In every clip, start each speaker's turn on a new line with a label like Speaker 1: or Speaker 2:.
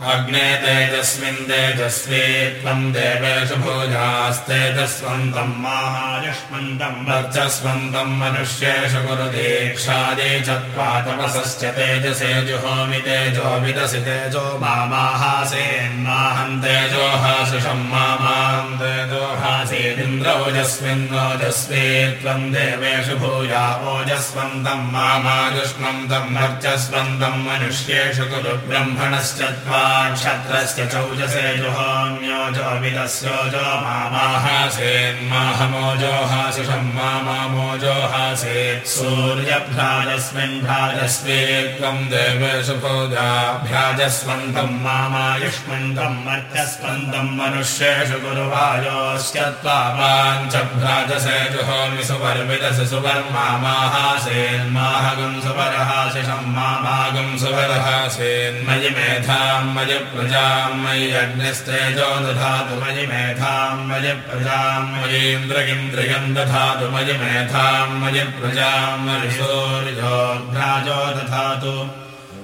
Speaker 1: अग्ने तेजस्मिन् तेजस्वी त्वम् देवेषु भूयास्तेजस्वन्तम् माहायुष्मन्तम् वर्चस्वन्तम् मनुष्येषु कुरु दीक्षादे चत्वातपसश्च तेजसे जुहोमि तेजो विदसि तेजो मामाहासेन्माहम् तेजोहासुषम् मामाम् तेजोहासेदिन्द्रोजस्मिन्नोजस्वी त्वम् देवेषु भूया ओजस्वन्तम् मामायुष्मन्तम् वर्चस्वन्तम् मनुष्येषु कुरु ब्रह्मणश्चत्वा क्षत्रस्य चौजसे जुहोम्योजोविदस्योजो मामाहासेन्माहमोजोहासिषं मामामोजोहासेत् सूर्यभ्राजस्मिन् भ्राजस्वेद्वं देवेषु भोजाभ्राजस्वन्तं मामायुष्मन्तं मर्त्यस्पन्दं मनुष्येषु गुरुवायोश्च त्वामाञ्च भ्राजसे जुहोमि सुवर्मिदसि सुवर्मामाहासेन्माहगं सुवरहासिषं मामागं सुवरहासेन्मयि मेधाम् मयि प्रजाम् मयि अग्निस्तेजो दधातु मयि मेधाम् मयि प्रजाम् मयीन्द्रगिन्द्रियम् दधातु मयि मेधाम् मयि प्रजाम् मयि सूर्यो भ्राजो दधातु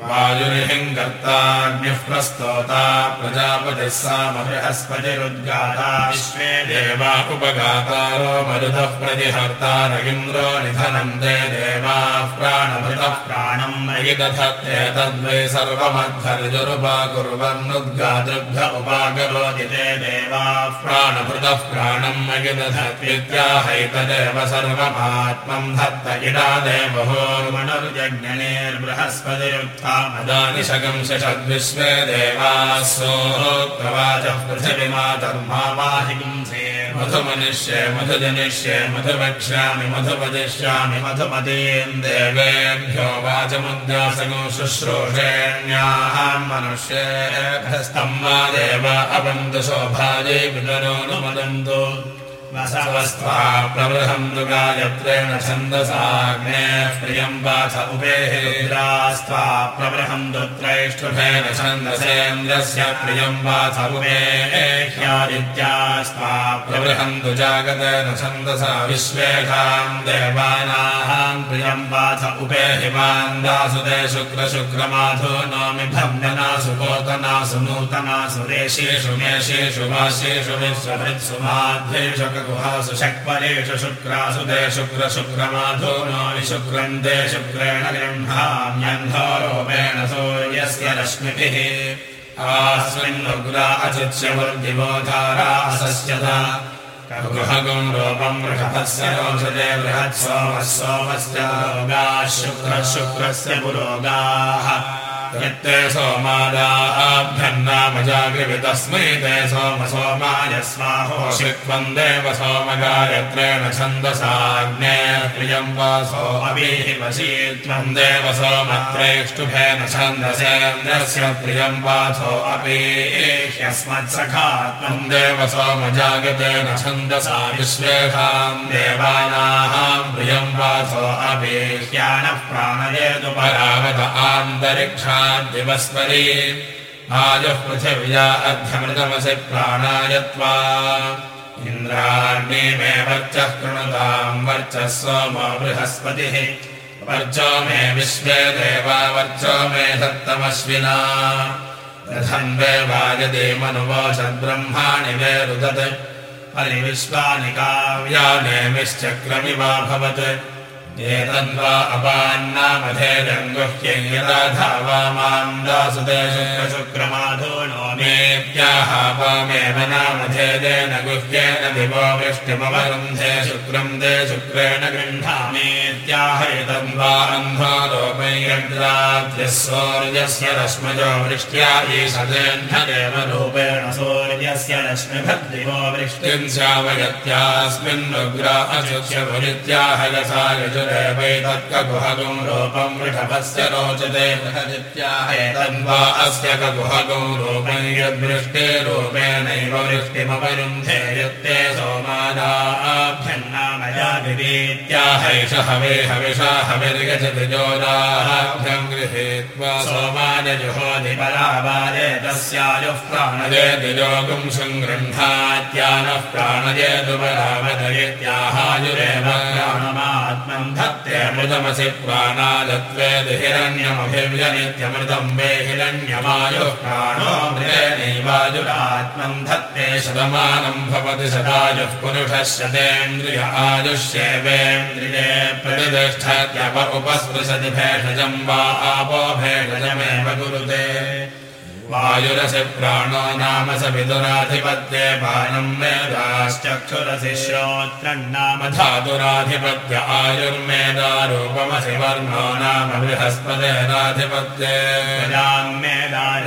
Speaker 1: वायुरिहिम् कर्ताग्निः प्रस्तोता प्रजापतिः साम बृहस्पतिरुद्गाता विश्वे देवा उपगातारो मरुतः प्रतिहर्तारगिन्द्रो निधनम् ते देवाः प्राणभृतः प्राणम् मयि दधत्ते तद्वै सर्वमद्धर्जुरुपाकुर्वन्नुद्गातृभ्य उपाकरोति ते देवाः प्राणभृतः प्राणम् मयि दधत्वित्याहैतदेव सर्वमात्मम् धत्त इडा देवहोर्मणुर्जज्ञनेर्बृहस्पतिरुत्था मदानि शगंसषद्विश्वे देवासोक्तवाचः पृथिविमातर्मावाहिगुंसे मधुमनिष्ये मधुजनिष्ये मधुवक्ष्यामि मधुपदिष्यामि मधुमतीम् देवेभ्यो वाचमुद्यासगो शुश्रूषेण्याः मनुष्येभ्यस्तम् वा देव अपन्तु शोभायै विदरोनुमदन्तु वसवस्त्वा प्रबृहन्तु गायत्रेण छन्दसाग्नेः प्रियम् वाच उपेः रुद्रास्त्वा प्रबृहन्तु त्रैष्टुभेन छन्दसेन्द्रस्य प्रियम् वाच भव्यनासु पोतनासु नूतनासु रेशेषु मेषेषु वासेषु विश्वभृत्सु माध्येषु गुहासु शक्वरेषु शुक्रासु ते शुक्र शुक्रमाधो नो विशुक्रम् ते शुक्रेण गृह्णाम्यन्धोरूपेण सूर्यस्य रश्मिभिः आस्मिन्नुग्रा अचित्स्यवृद्धिबोधारासस्यता गृहगुम् रूपम् वृषभस्य रोषते बृहत् सोमः सोमस्य रोगाः शुक्रः पुरोगाः यत्ते सोमादाभ्यन्नामजागृतस्मै ते सोम सोमाय स्वाहो शिक्वम् देव सोमगायत्रेण छन्दसाग्ने प्रियम् वासो अवीः वशी त्वम् देव सोमत्रैष्टुभेन छन्दसेन्द्रस्य प्रियम् वासो अपीह्यस्मत्सखा त्वम् देव सोमजागतेन छन्दसा विश्वेषाम् देवानाम् प्रियम् वासो अपेह्यानः प्राणयेतु परावत आन्तरिक्षा दिवस्परी आयुः पृथिव्या अर्ध्यमृतमसि प्राणाय त्वा इन्द्राग्ने मे वर्चः कृणुताम् वर्चः सोमो बृहस्पतिः। वर्चो मे विश्वे देवा वर्चो मे सत्तमश्विना रथम् वे वायदे मनुवोषद्ब्रह्माणि वे रुदत्। परिविश्वानि काव्यानेमिश्चक्रमिवाभवत् एतद्वा अपान्नामधेरङ्गुह्यं यदा धावा माम् दासुते शुक्रशुक्रमाधो नो मेत्याह पामेव नामधेदेन गुह्येन दिवो वृष्टिमवरुन्धे शुक्रम् दे शुक्रेण गृह्णामेत्याह एतद्वा अन्धो सूर्यस्य रश्मजो वृष्ट्या ईशदेऽह्नदेव रूपेण सूर्यस्य रश्मिभद्दिवो वृष्टिम् स्यावयत्यास्मिन्नुग्रा अचुच्य भुरित्याह यथा यजुर देवैतत्कगुहगुं रूपं वृषभस्य रोचते बृहदित्याहेतन्वा अस्य कगुहगौ रूपं यद्वृष्टेरूपेणैव वृष्टिमवरुन्धे यत्ते सोमादाभ्यन्नामया विवेत्याहैष हवे हविषा हविर्गजतिजोदाभ्यं गृहीत्वा
Speaker 2: सोमानजुहोधिपरावादे तस्यायुः प्राणजे
Speaker 1: दिजोगुं सङ्गृह्णात्यानः प्राणजे दुपरावदयेत्याहायुरेव
Speaker 2: प्राणमात्मन् धत्ते
Speaker 1: अमृतमसि प्राणादत्वेदि हिरण्यमभिव्यनित्यमृतम् वे हिरण्यमायुः
Speaker 2: प्राणोऽमृतेनैवायुरात्मम् धत्ते
Speaker 1: शतमानम् भवति शतायुः पुरुषः शतेन्द्रिय आयुष्येवेन्द्रिये प्रतिष्ठत्यप उपस्पृशति भेषजम् वा आपो भेषजमेव कुरुते वायुरसि प्राणो नाम स विदुराधिपत्ये पानम् वेदाश्चक्षुरसि
Speaker 2: श्रोत्रम् नाम
Speaker 1: धातुराधिपत्य आयुर्मेदारूपमसि वर्णो नाम बृहस्पतेराधिपत्ये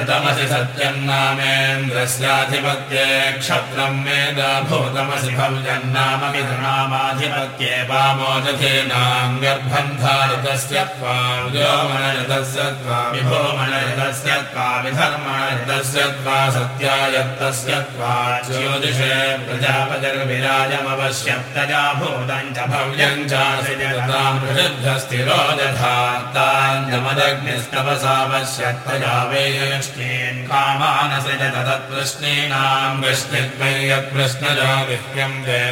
Speaker 1: तमसि सत्यम् नामेन्द्रस्याधिपत्ये क्षत्रम् मेदा भूतमसि भव्यन्नाम
Speaker 2: मिथुनामाधिपत्ये
Speaker 1: वामोदधीनाम् गर्भम् धारितस्य त्वा व्योमनयतस्य त्वा
Speaker 2: विभोमनयतस्य त्वा विधर्म
Speaker 1: तस्य त्वा सत्यायत्तस्य त्वा ज्योतिषे
Speaker 2: प्रजापतिर्विराजमवश्यत्तजा भूतम् च भव्यम्
Speaker 1: प्रसिद्धस्थिरो
Speaker 2: दधात्तान्यमदग्निस्तवसावश्यत्तजा वेयष्टेन् कामानसृजत तत्प्रश्नेनाम्
Speaker 1: वृष्णित्वै यत्प्रश्नजा विह्यम् जय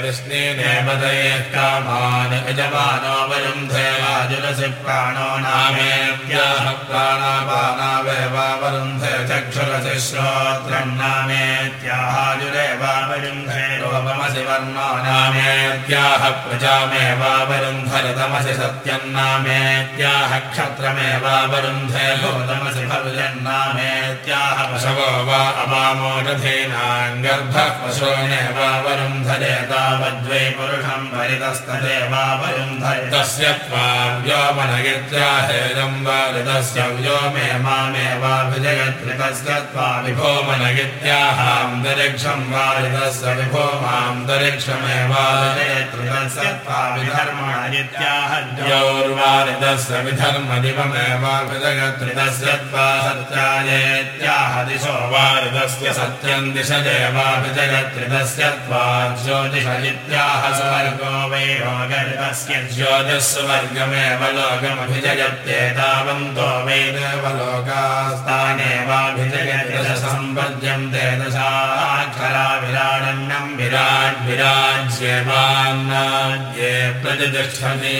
Speaker 2: यजमानो वयम् देवाजुरसि प्राणो नामेत्याह प्राणापानावेवावरुन्धे चक्षुरसि श्रोत्रम् नामेत्याहाजुरेवावरुन्धे रूपमसि वर्णो नामेत्याह प्रजामेवावरुन्धरतमसि सत्यम् नामेत्याह क्षत्रमेवावरुन्धे भूतमसि भव्यन्नामेत्याह
Speaker 1: पशवो वा अवामोषधीनाम् गर्भः
Speaker 2: पशोनेवावरुन्धरे तावद्वै पुरुषम् परितस्तदेवावरुन्धरे
Speaker 1: तस्य त्वा व्योमनगित्याहेदम् वा ऋतस्य व्योमे
Speaker 2: मामेवाभिजयत्रितस्य त्वा
Speaker 1: विभोमनगित्याहान्तरिक्षम् वा ऋतस्य विभो मान्तरिक्षमेवाजयत्रितस्य त्वा
Speaker 2: विधर्मणित्याह
Speaker 1: द्यौर्वारितस्य विधर्मदिवमेवाभिजयत्रितस्य त्वा
Speaker 2: सत्यायेत्याह दिशो
Speaker 1: वारितस्य सत्यम् दिशदेवाभिजयत्रितस्य त्वा ज्योतिष इत्याह
Speaker 2: स्वर्गो वै रोगरितस्य
Speaker 1: ज्योतिस्वर्गमेव लोकमभिजयत्येतावन्तो वै देवलोकास्तानेवाभिजयति दश सम्पद्यन्ते दशाक्षरा विराडन्नम् विराट् विराज्येवान्नाद्ये प्रतिष्ठति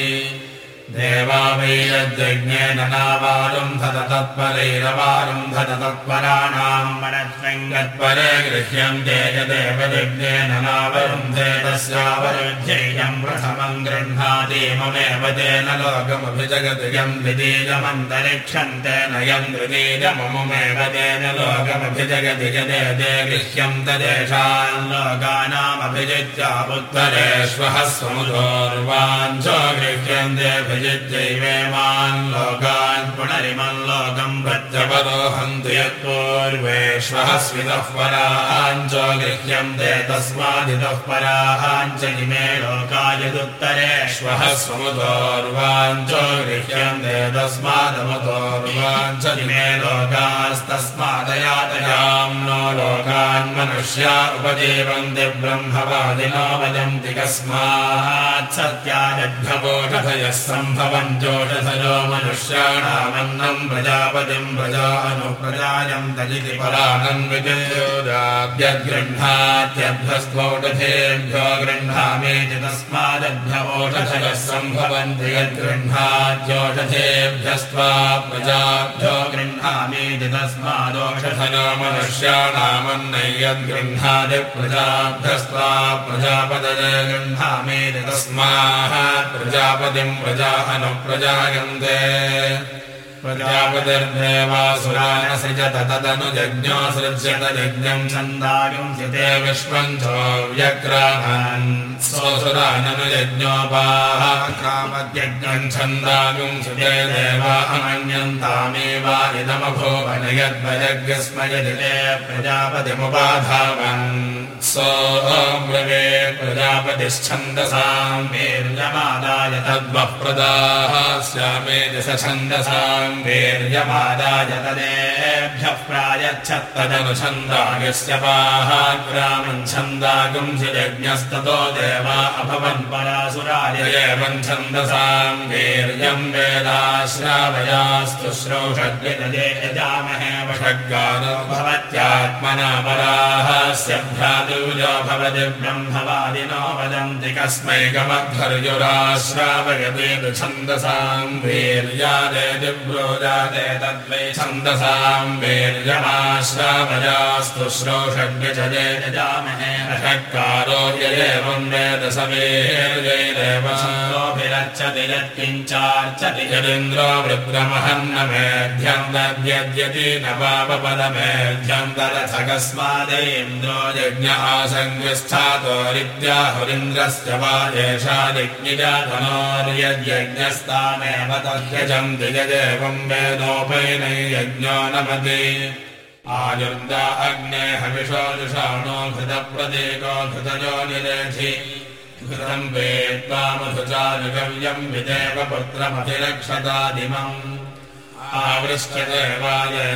Speaker 1: देवा वैरज्ञेन नावारुन्धत तत्परैरवारुन्धत तत्पराणाम्
Speaker 2: मनत्वङ्गत्परे
Speaker 1: गृह्यन्ते यदेवयज्ञेन नावरुन्धे तस्यावरुध्येयम् प्रथमम् गृह्णाति ममेव तेन लोकमभिजगति यम् द्वितीयमन्तरिक्षम् तेन यम् द्वितीयममुमेव तेन लोकमभिजगति यदे ते गृह्यम् तदेषाम् लोकानामभिजित्या उत्तरेष्वः समुदोर्वाञ्चो गृह्यन्ते भिजित्यैवेमान् लोकान् पुनरिमम् लोकम् प्रत्यपदोहन्तु यत्पूर्वेष्वः स्वितः पराञ्च गृह्यन्ते तस्मादितः पराञ्च इमे लोकायदुत्तरेष्वः स्वमुदोर्वाञ्च गृह्यन्ते तस्मादमुदोर्वाञ्च इमे लोकास्तस्मादयातयाम् नो लोकान् मनुष्या उपजीवन्ति ब्रह्मवादिनो वदन्ति कस्मात् सत्यादभ्यपोषधयः सम्भवम् जोषधयो मनुष्याणामन्नम् प्रजापतिम् प्रजा अनुप्रजायम् परानम् विजयोदाभ्यगृह्णात्यभ्यस्त्वौषधेभ्यो गृह्णामेति तस्मादभ्यवोषधयः सम्भवन्ति यद्गृह्णाद्योषधेभ्यस्त्वा प्रजाभ्यो गृह्णामेति तस्मादोषधयो मनुष्याणामन्नयद्गृह्णादि प्रजाभ्यस्त्वा प्रजापदय गृह्णामेति तस्माः प्रजापतिम् प्रजा तदनुजज्ञो सृज्यत यज्ञम्
Speaker 2: छन्दायुंसिते
Speaker 1: विश्वम् चोव्यक्रामन् स्वसुराननुयज्ञोपाः
Speaker 2: क्रामद्यज्ञम्
Speaker 1: छन्दागुंसुते देवा अमन्यन्तामेवा इदमभूवन यद्वयज्ञस्म यदि ते प्रजापतिमुपाधावन् सोऽब्रवे प्रजापतिश्छन्दसाम्
Speaker 2: वीर्यमादाय
Speaker 1: तद्वः प्रदाः स्यामे दश छन्दसाम्
Speaker 2: वीर्यमादाय तदेभ्यः प्रायच्छत्तदनु
Speaker 1: तदनुछन्दागस्य पाः ग्रामम् छन्दागुंसि यज्ञस्ततो देवा अभवन्
Speaker 2: परासुराय
Speaker 1: एवम् छन्दसाम् वीर्यम् वेदाश्रावयास्तु श्रोषड्य
Speaker 2: यदे यजामहे
Speaker 1: षड्गानो
Speaker 2: भवत्यात्मना
Speaker 1: पराः भ्रातुजो भवति
Speaker 2: ब्रह्मवादिनो वदन्ति
Speaker 1: कस्मै गमध्वर्युराश्रावयतेतु छन्दसाम् वीर्यादेति ब्रोजाते तद्वै छन्दसाम् वीर्यमाश्रावयास्तु श्रोषड्यजये
Speaker 2: यजामहे
Speaker 1: षट्कारो यदेवम् वेद स वीर्यैरेव
Speaker 2: भिरच्छति यत्किञ्चार्चति
Speaker 1: यदिन्द्रो वृद्रमहन्न मेध्यम् दद्यद्यति न पापपदमेध्यम्
Speaker 2: तदथकस्मादेन्द्रो
Speaker 1: यज्ञ आसङ्गस्थातोरित्याहुरिन्द्रस्य वा एषा यज्ञजातनोर्यज्ञस्तामेव तद्यजम् दिगदेवम् वेदोपैनै यज्ञो नमति आयुर्दा अग्ने हविषो जुषाणो घृतप्रतीको घृतयो निरेधि। घृतम् वेत्त्वा मधुचारुगव्यम् विदेव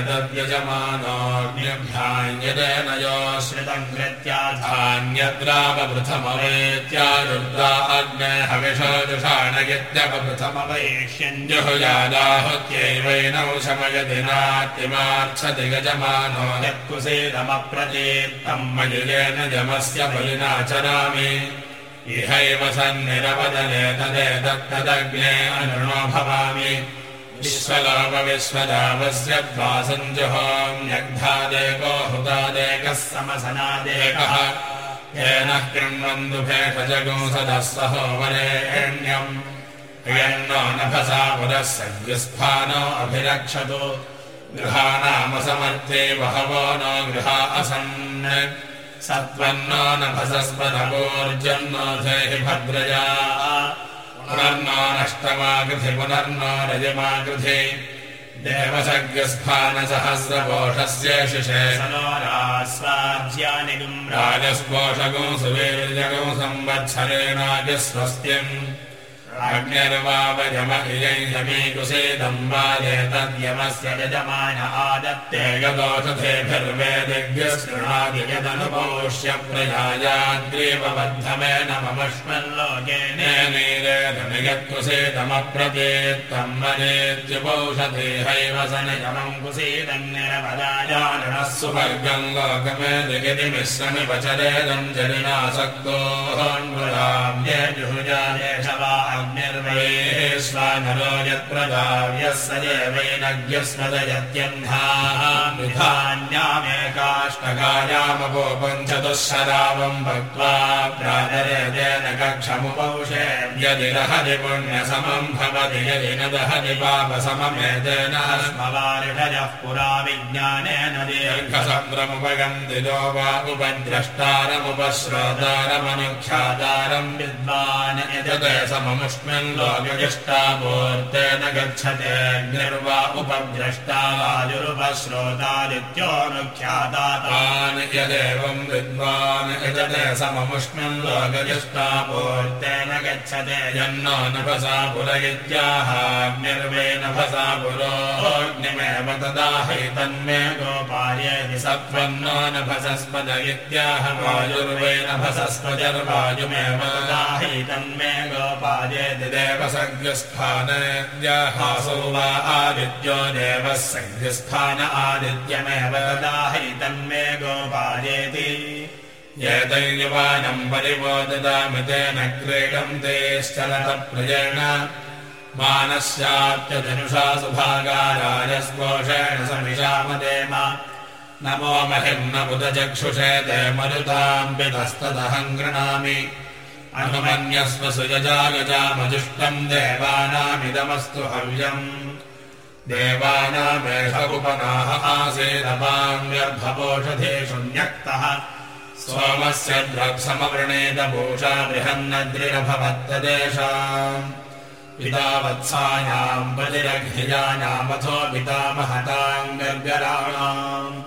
Speaker 1: तद्यजमानोऽग्निभ्याञ्जतेन योऽस्मि
Speaker 2: श्रितम् कृत्याथा
Speaker 1: धान्यद्रावपृथमवेत्यारुद्रा अग्ने हविषजुषाणयत्यपपृथमवैष्यन् जुहुयादाहुत्यैवैनौ शमयति नात्तिमार्च्छति गजमानो
Speaker 2: यत्कुसेदमप्रतीर्थम्
Speaker 1: मयुजेन जमस्य बलिना चरामि। इहैव सन्निरवदने तदेतत्तदग्ने अनुणो भवामि विश्वलोकविश्वदावस्य द्वासञ्जुहोम्यग्धादेको हुतादेकः
Speaker 2: समसनादेकः
Speaker 1: येन कृण्वन्तु भेषजगुंसदः सहोवरेण्यम् यन्नो नभसा पुरः सव्यस्थानो अभिरक्षतु। गृहाणामसमर्थे बहवो नो गृहा असन्। सत्त्वन्नो नभसस्पदगोर्जन्नो धेहि भद्रया पुनर्नो नष्टमाकृधि पुनर्नो रजमाकृधि देवसज्ञस्थानसहस्रकोषस्य शिषे राजस्पोषगो सुवीर्यगो संवत्सरेणाजस्वस्त्यम् अग्निर्वावयम इयैयमीकुसेदम् वाजेतद्यमस्य
Speaker 2: यजमान आदत्ते
Speaker 1: गतोषधेभिर्वेदिज्ञस्तृणादि यदनुपोष्य प्रयायाद्रीवबद्धमेन ममश्मल्लोके नेनीरेधनियत्कुसेदमप्रतीत्तम् वनेत्युपौषधेहैव सनियमम्
Speaker 2: कुसीदन्निरपदायानः
Speaker 1: सुवर्गम् लोकमेदिगितिमिश्रमिपचरेदम् जनिनासक्तोऽन्वराम्
Speaker 2: जुहुजादेश वा निर्वये
Speaker 1: स्वानरो यत्र गाव्यः
Speaker 2: स एवैनज्ञस्मदयत्यन्धान्यामेकाष्टगायामपो
Speaker 1: पञ्चदुःशरावम् भक्त्वा
Speaker 2: प्राणरेजेन कक्षमुपौषे
Speaker 1: यदिरहति पुण्यसमम् भवति। यदि न दहति पापसममेतेन
Speaker 2: स्मवारिषयः पुरा विज्ञानेन
Speaker 1: दीर्घसन्द्रमुपगन्ति यो वा उपद्रष्टारमुपश्रोतारमनुख्यातारम्
Speaker 2: विद्वान्
Speaker 1: यजते सममुष सममुष्मिन् लोकगिष्टापूर्तेन गच्छते
Speaker 2: निर्वा उपद्रष्टा वायुरुपश्रोतादित्योऽनुख्याता
Speaker 1: तान् यदेवम् विद्वान् यजते सममुष्मिन्
Speaker 2: पूर्तेन गच्छते
Speaker 1: यन्नो नभसा पुरयित्याहाग्निर्वे नभसा पुरोऽग्निमेव तदाहैतन्मे
Speaker 2: गोपार्येति
Speaker 1: सत्त्वन्नो नभसस्पद इत्याह वायुर्वे
Speaker 2: तन्मे गोपार्येति
Speaker 1: देवसज्ञस्थानद्याहासो वा आदित्यो देवः सज्ञस्थान
Speaker 2: आदित्यमेव ददाहि तन्मे गोपार्येति
Speaker 1: एतैर्युवानम् परिबोधदामितेन क्रीडन्ते श्चलतप्रियेण मानस्याप्यधनुषा सुभागारायस्पोषेण समिषामदेम नमो महिम्नमुदचक्षुषे ते मरुताम् पितस्तदहम् गृणामि अनुमन्यस्व सुयजागजामजुष्टम् देवानामिदमस्तु हव्यम्। देवानामेष उपनाः आसेदपाम् व्यर्भपोषधेषु न्यक्तः सोमस्य भूषा बृहन्नद्रिरभवत्तदेशाम् पिता वत्सायाम् बलिरघ्निजानामथो पिता महताम् गर्गराणाम्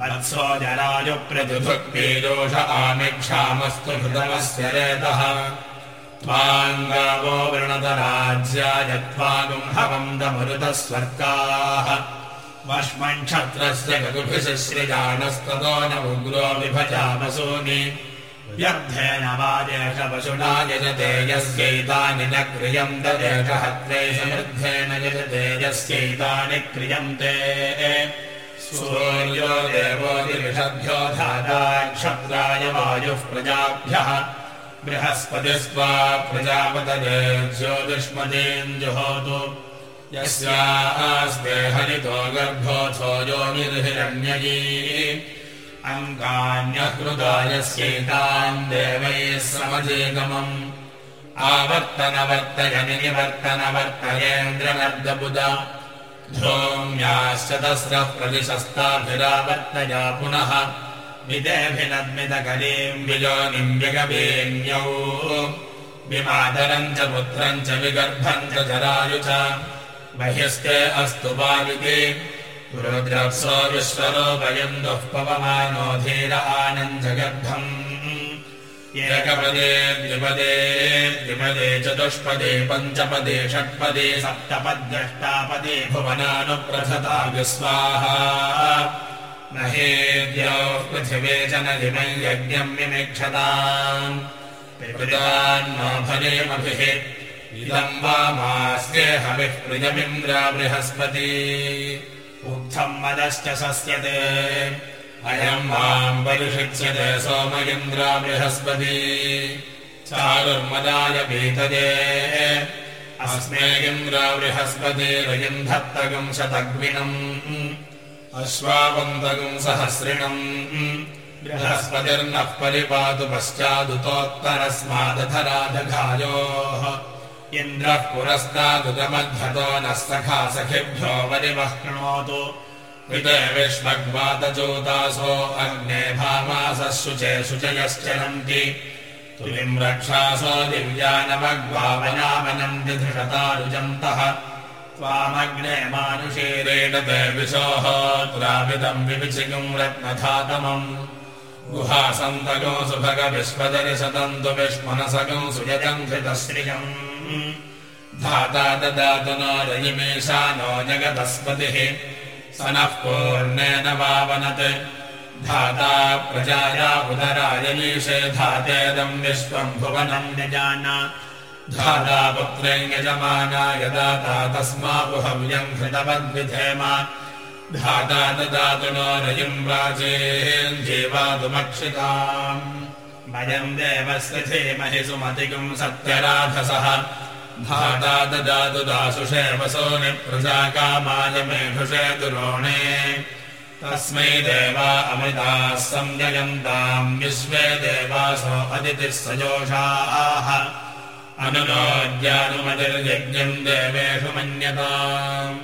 Speaker 2: वत्सो जरायुप्रतिभुक्तिदोष
Speaker 1: आमिक्षामस्तु हृतमस्य रेतः। त्वाङ्गावो वृणतराज्याय त्वागुम्हवन्दमरुतः स्वर्गाः
Speaker 2: वष्मण्क्षत्रस्य
Speaker 1: गगुभिसृजानस्ततो न उग्रो विभजामसूनि
Speaker 2: व्यर्थेन वादेश पशुना
Speaker 1: यजते यस्यैतानि न क्रियन्त देशहत्रे समृद्धेन यजते
Speaker 2: यस्यैतानि क्रियन्ते
Speaker 1: सूर्यो देवो दिविषभ्यो धाता
Speaker 2: क्षत्राय वायुः प्रजाभ्यः।
Speaker 1: बृहस्पतिस्त्वा प्रजापतये ज्योतिष्मतीञ्जुहोतु यस्यास्ते हरितो गर्भोऽथो योनिर्हिरण्ययी।
Speaker 2: अङ्गान्यकृतायस्यैतान् देवैः समजेगमम्।
Speaker 1: आवर्तनवर्तय निवर्तनवर्तयेन्द्रमर्दबुध धूम्याश्च तस्रः प्रतिशस्ताभिरावर्तया पुनः
Speaker 2: विदेभिनद्मितकरीम्
Speaker 1: विजोनिम् विगवेण्यौ। विमातरम् च पुत्रम् च विगर्भम् च जरायु च। बह्यस्ते अस्तु पाविति रुद्रप्सो विश्वरोपयम् दुः पवमानो धीर आनन्दगर्भम्
Speaker 2: एकपदे द्विपदे द्विपदे चतुष्पदे पञ्चपदे षट्पदे सप्तपद्यष्टापदे
Speaker 1: भुवनानुप्रथता विस्वाहा
Speaker 2: न हेद्योः पृथिवे च न इमै यज्ञम् विमिक्षताम्।
Speaker 1: पितृदान्नो भरेमभिः इदम् वा मास्ये हविः प्रियमिन्द्र बृहस्पति।
Speaker 2: उक्थम् मदश्च सस्यते
Speaker 1: अयम् माम् परिषिच्यते सोम इन्द्र बृहस्पति। चारुर्मदाय पीतये। अस्मे इन्द्र बृहस्पतिरयम् धत्तगम् शतग्विनम् अश्वावन्तगम् सहस्रिणम्। बृहस्पतिर्नः परिपातु पश्चादुतोत्तरस्मादधराजघायोः इन्द्रः पुरस्तादुतमध्यतो नः सखा सखिभ्यो वरिवः
Speaker 2: शृणोतु
Speaker 1: विष्मग्वातचोतासो अग्ने भामासः शुचे शुचयश्चरन्ति तुलिम् रक्षासो दिव्यानमग्वावनामनन्ति धृषतारुजन्तः
Speaker 2: त्वामग्ने मानुषीरेण ीरेण
Speaker 1: ते विशोः त्राविदम् विविचिगुम् रत्नधातमम् गुहासन्तगो सुभगविश्वदरिशतन्तु विष्मनसगम् सुयजम् धृतश्रियम् धाता ददातु नो रयिमेषा नो जगतस्पतिः स नः पूर्णेन वावनत्। धाता प्रजाया उदरायमीशे धातेदम् विश्वम् भुवनम्
Speaker 2: निजान।
Speaker 1: धाता पुत्रे यजमाना यदाता तस्मापुहव्यम् हृतवद्विधेम धाता ददातु नो रयिम् प्राचीन् जीवातुमक्षिताम्
Speaker 2: भयम् देवस्य धीमहि सुमतिगुम्
Speaker 1: सत्यराधसः धाता ददातु दासुषे वसोनि प्रजाकामाय मेघुषे दुरोणे। तस्मै देवा अमृताः संययन्ताम् विश्वे देवासो अदितिः सजोषाः अनुनोद्यानुमतिर्यज्ञम् देवेषु मन्यताम्।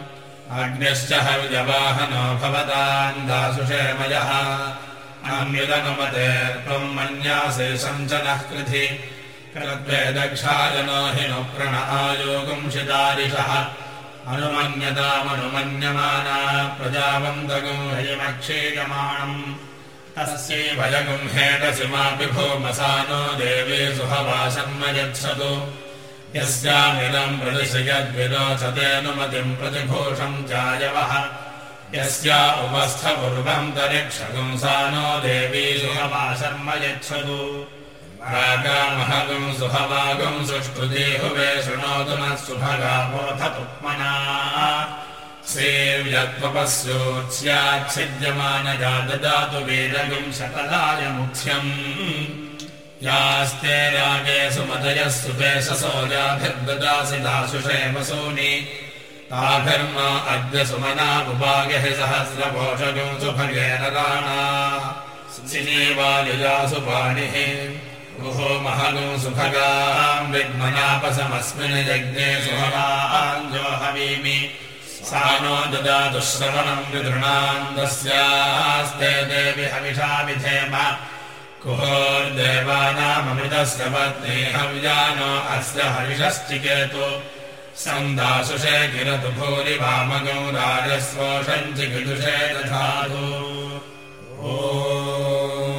Speaker 1: अग्निश्च हविजवाहनो भवताम् दासुषेमयः। त्वम् मन्यासे सञ्चनः कृधि कृत्वे दक्षायनो हि नु प्रण आयोगम् शिदारिषः अनुमन्यतामनुमन्यमाना प्रजावन्तगम् हयमक्षीयमाणम् भयगुम् हेटसिमापि भूमसानो देवी सुहवासन्म यच्छतु। यस्यामिदम् प्रतिशयद्विरोचतेऽनुमतिम् प्रतिभूषम् चायवः। यस्या उपस्थपूर्वन्तरिक्षगुम् सा नो देवी
Speaker 2: शर्म यच्छतु
Speaker 1: रागामहगुम् सुहवागुम् सुष्ठुदेहुवे शृणोतु नः सुभगामोऽथ
Speaker 2: पुत्मना
Speaker 1: सेव्यत्वपस्योत्स्याच्छिद्यमानया ददातु वेदगुम्
Speaker 2: सकलाय
Speaker 1: मुख्यम् यास्ते रागे सुमतयः सुपेशसोजाभिर्ददासि दासुषे वसूनि ताभिर्म अद्य सुमनामुपागः सहस्रपोषगम् सुभगेन राणा। सिनीवायुजासु पाणिः गुहो महगुम् सुभगाम् विद्मनापसमस्मिन् यज्ञे सुभगाञ्जो हवीमि सा नो ददातु श्रवणम् विदृणाम् तस्यास्ते देवि हविषा विधेम। कुहोर्देवानामृतस्य हव्यानो अस्य हविषश्चिकेतु सन्दासुषे किरतु भूरि वामगौ राजस्वोषम् चिकिदुषे दधातु